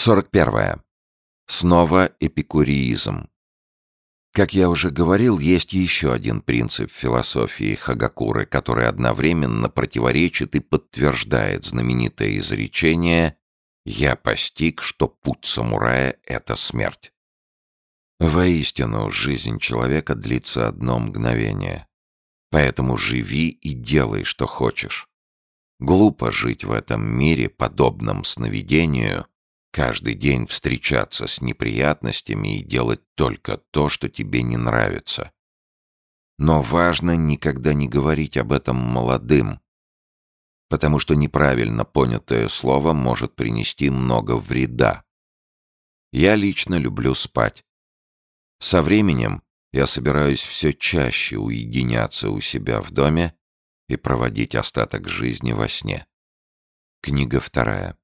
41. Снова эпикуреизм. Как я уже говорил, есть еще один принцип философии Хагакуры, который одновременно противоречит и подтверждает знаменитое изречение «Я постиг, что путь самурая — это смерть». Воистину, жизнь человека длится одно мгновение. Поэтому живи и делай, что хочешь. Глупо жить в этом мире, подобном сновидению, каждый день встречаться с неприятностями и делать только то, что тебе не нравится. Но важно никогда не говорить об этом молодым, потому что неправильно понятое слово может принести много вреда. Я лично люблю спать. Со временем я собираюсь все чаще уединяться у себя в доме и проводить остаток жизни во сне. Книга вторая.